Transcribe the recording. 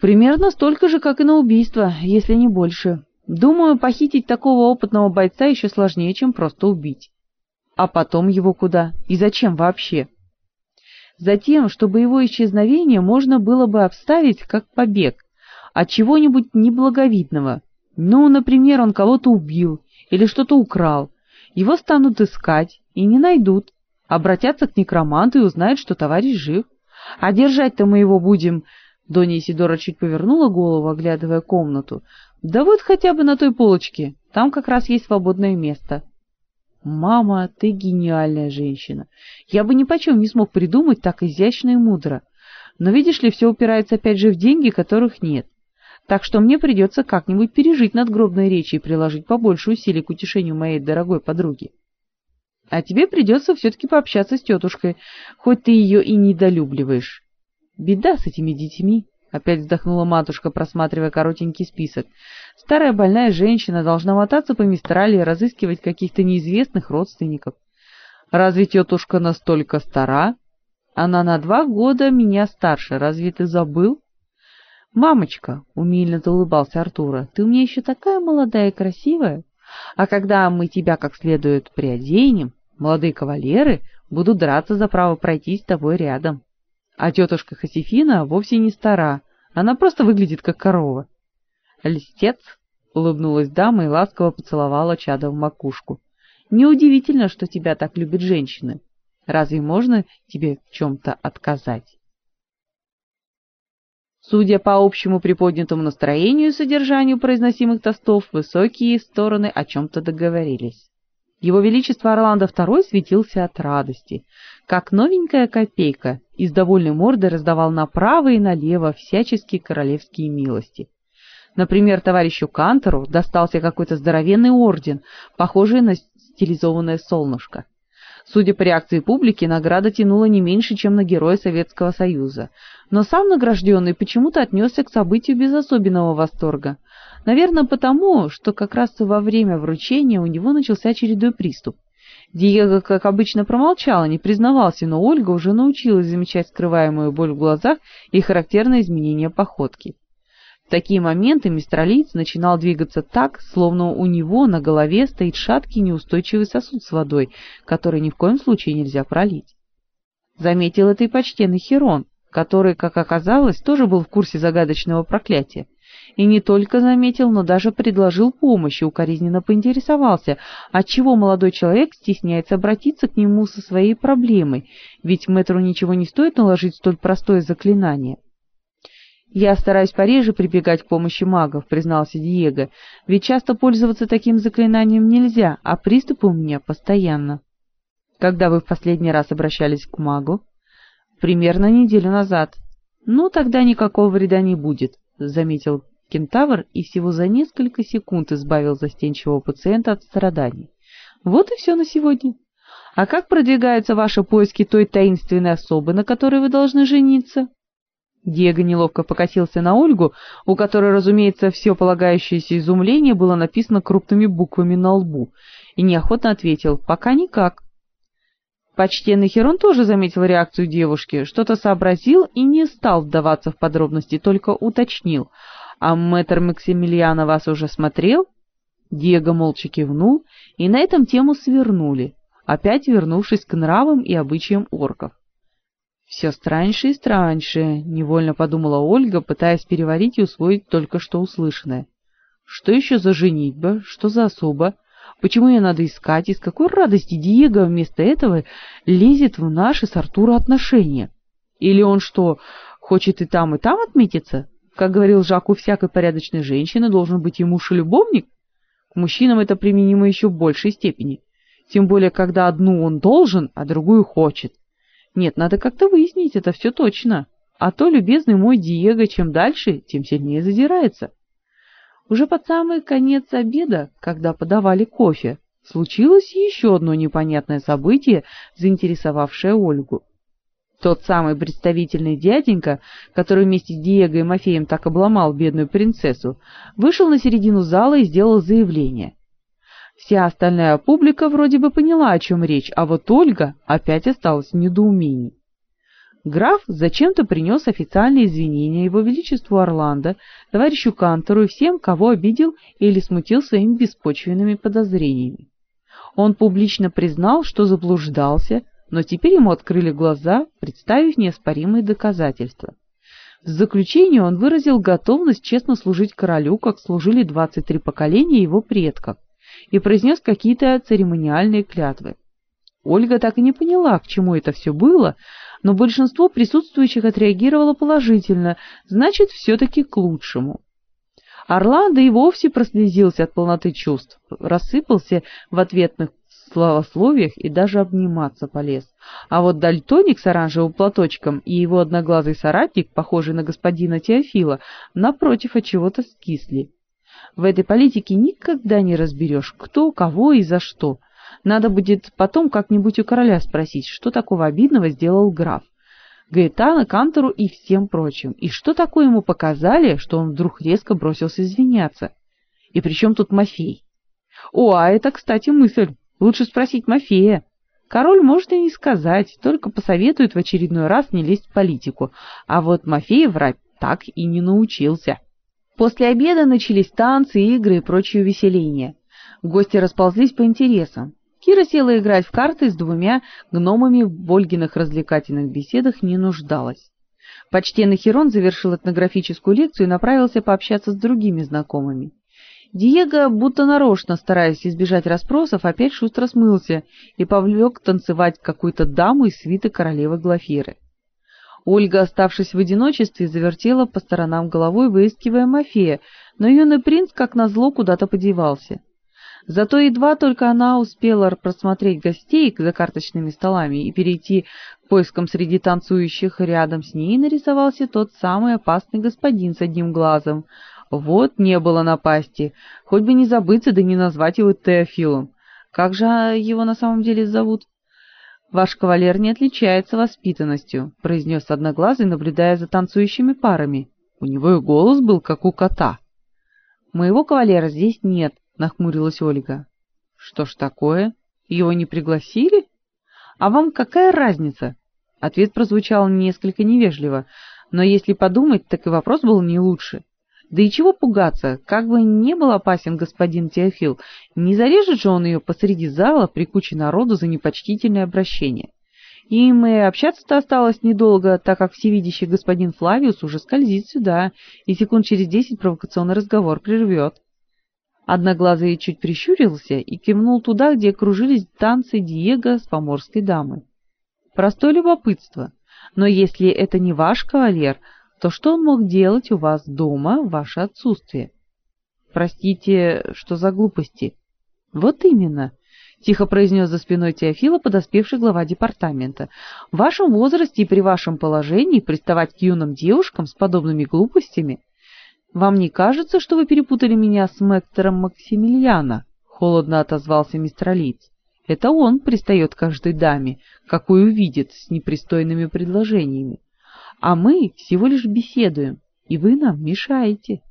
Примерно столько же, как и на убийство, если не больше. Думаю, похитить такого опытного бойца еще сложнее, чем просто убить. А потом его куда? И зачем вообще? Затем, чтобы его исчезновение можно было бы обставить как побег от чего-нибудь неблаговидного. Ну, например, он кого-то убил или что-то украл. Его станут искать и не найдут. Обратятся к некроманту и узнают, что товарищ жив. А держать-то мы его будем... Донья Сидора чуть повернула голову, оглядывая комнату. Да вот хотя бы на той полочке. Там как раз есть свободное место. Мама, ты гениальная женщина. Я бы ни почем не смог придумать так изящно и мудро. Но видишь ли, все упирается опять же в деньги, которых нет. Так что мне придется как-нибудь пережить надгробные речи и приложить побольше усилий к утешению моей дорогой подруги. А тебе придется все-таки пообщаться с тетушкой, хоть ты ее и недолюбливаешь. Беда с этими детьми, — опять вздохнула матушка, просматривая коротенький список. Старая больная женщина должна мотаться по Мистрали разыскивать каких-то неизвестных родственников. Разве тетушка настолько стара? Она на два года меня старше, разве ты забыл? Мамочка, — умильно заулыбался Артура, — ты у меня еще такая молодая и красивая. А когда мы тебя как следует приоденем, молодые кавалеры будут драться за право пройти с тобой рядом. А тетушка Хосифина вовсе не стара, она просто выглядит как корова. Листец, улыбнулась дама и ласково поцеловала чада в макушку. Неудивительно, что тебя так любят женщины. Разве можно тебе в чем то отказать? Судя по общему приподнятому настроению и содержанию произносимых тостов, высокие стороны о чем то договорились. Его величество Орландо II светился от радости, как новенькая копейка, и с довольной мордой раздавал направо и налево всяческие королевские милости. Например, товарищу Кантору достался какой-то здоровенный орден, похожий на стилизованное солнышко. Судя по реакции публики, награда тянула не меньше, чем на героя Советского Союза. Но сам награжденный почему-то отнесся к событию без особенного восторга. Наверное, потому, что как раз во время вручения у него начался очередной приступ. Диего, как обычно, промолчал и не признавался, но Ольга уже научилась замечать скрываемую боль в глазах и характерное изменение походки. В такие моменты мистралиец начинал двигаться так, словно у него на голове стоит шаткий неустойчивый сосуд с водой, который ни в коем случае нельзя пролить. Заметил это и почтенный Херон, который, как оказалось, тоже был в курсе загадочного проклятия. И не только заметил, но даже предложил помощь и укоризненно поинтересовался, отчего молодой человек стесняется обратиться к нему со своей проблемой, ведь мэтру ничего не стоит наложить столь простое заклинание. «Я стараюсь пореже прибегать к помощи магов», — признался Диего, «ведь часто пользоваться таким заклинанием нельзя, а приступы у меня постоянно». «Когда вы в последний раз обращались к магу?» «Примерно неделю назад». «Ну, тогда никакого вреда не будет», — заметил кентавр и всего за несколько секунд избавил застенчивого пациента от страданий. «Вот и все на сегодня. А как продвигаются ваши поиски той таинственной особы, на которой вы должны жениться?» Диего неловко покосился на Ольгу, у которой, разумеется, все полагающееся изумление было написано крупными буквами на лбу, и неохотно ответил «пока никак». Почтенный Херон тоже заметил реакцию девушки, что-то сообразил и не стал вдаваться в подробности, только уточнил «А мэтр Максимилиана вас уже смотрел?» Диего молча кивнул, и на этом тему свернули, опять вернувшись к нравам и обычаям орков. Все страньше и страньше, невольно подумала Ольга, пытаясь переварить и усвоить только что услышанное. Что еще за женитьба? Что за особа? Почему ее надо искать? И с какой радости Диего вместо этого лезет в наши с Артуром отношения? Или он что, хочет и там, и там отметиться? Как говорил Жак, у всякой порядочной женщины должен быть и муж, и любовник? К мужчинам это применимо еще в большей степени. Тем более, когда одну он должен, а другую хочет. Нет, надо как-то выяснить это все точно. А то, любезный мой Диего, чем дальше, тем сильнее задирается. Уже под самый конец обеда, когда подавали кофе, случилось еще одно непонятное событие, заинтересовавшее Ольгу. Тот самый представительный дяденька, который вместе с Диего и Мафеем так обломал бедную принцессу, вышел на середину зала и сделал заявление. Вся остальная публика вроде бы поняла, о чем речь, а вот Ольга опять осталась в недоумении. Граф зачем-то принес официальные извинения его величеству Орландо, товарищу Кантору и всем, кого обидел или смутил своими беспочвенными подозрениями. Он публично признал, что заблуждался, но теперь ему открыли глаза, представив неоспоримые доказательства. В заключение он выразил готовность честно служить королю, как служили 23 поколения его предков, и произнес какие-то церемониальные клятвы. Ольга так и не поняла, к чему это все было, но большинство присутствующих отреагировало положительно, значит, все таки к лучшему. Орландо и вовсе прослезился от полноты чувств, рассыпался в ответных славословиях и даже обниматься полез. А вот дальтоник с оранжевым платочком и его одноглазый соратник, похожий на господина Теофила, напротив от чего-то скисли. В этой политике никогда не разберешь, кто, кого и за что. Надо будет потом как-нибудь у короля спросить, что такого обидного сделал граф. Гаэтана, Кантору и всем прочим. И что такое ему показали, что он вдруг резко бросился извиняться? И при чем тут Мафей? О, а это, кстати, мысль. Лучше спросить Мафея. Король может и не сказать, только посоветует в очередной раз не лезть в политику. А вот Мафей врать так и не научился. После обеда начались танцы, игры и прочие увеселения. Гости расползлись по интересам. Кира села играть в карты с двумя гномами в Ольгиных развлекательных беседах не нуждалась. Почтенный Херон завершил этнографическую лекцию и направился пообщаться с другими знакомыми. Диего, будто нарочно стараясь избежать расспросов, опять шустро смылся и повлек танцевать какую-то даму из свиты королевы Глафиры. Ольга, оставшись в одиночестве, завертела по сторонам головой, выискивая Мафея, но юный принц, как назло, куда-то подевался. Зато едва только она успела просмотреть гостей за карточными столами и перейти к поискам среди танцующих, рядом с ней нарисовался тот самый опасный господин с одним глазом. Вот не было напасти, хоть бы не забыться да не назвать его Теофилом. Как же его на самом деле зовут? Ваш кавалер не отличается воспитанностью, произнес одноглазый, наблюдая за танцующими парами. У него и голос был как у кота. Моего кавалера здесь нет, нахмурилась Ольга. Что ж такое? Его не пригласили? А вам какая разница? Ответ прозвучал несколько невежливо, но если подумать, так и вопрос был не лучше. Да и чего пугаться, как бы не был опасен господин Теофил, не зарежет же он ее посреди зала при куче народу за непочтительное обращение. Им и общаться-то осталось недолго, так как всевидящий господин Флавиус уже скользит сюда, и секунд через десять провокационный разговор прервет. Одноглазый чуть прищурился и кивнул туда, где кружились танцы Диего с поморской дамой. Простое любопытство. Но если это не ваш кавалер, то что он мог делать у вас дома в ваше отсутствие? Простите, что за глупости? Вот именно, тихо произнес за спиной Теофила подоспевший глава департамента. В вашем возрасте и при вашем положении приставать к юным девушкам с подобными глупостями вам не кажется, что вы перепутали меня с Мектором Максимилиана? холодно отозвался мистер Лиц. Это он пристает каждой даме, какую видит, с непристойными предложениями. А мы всего лишь беседуем, и вы нам мешаете.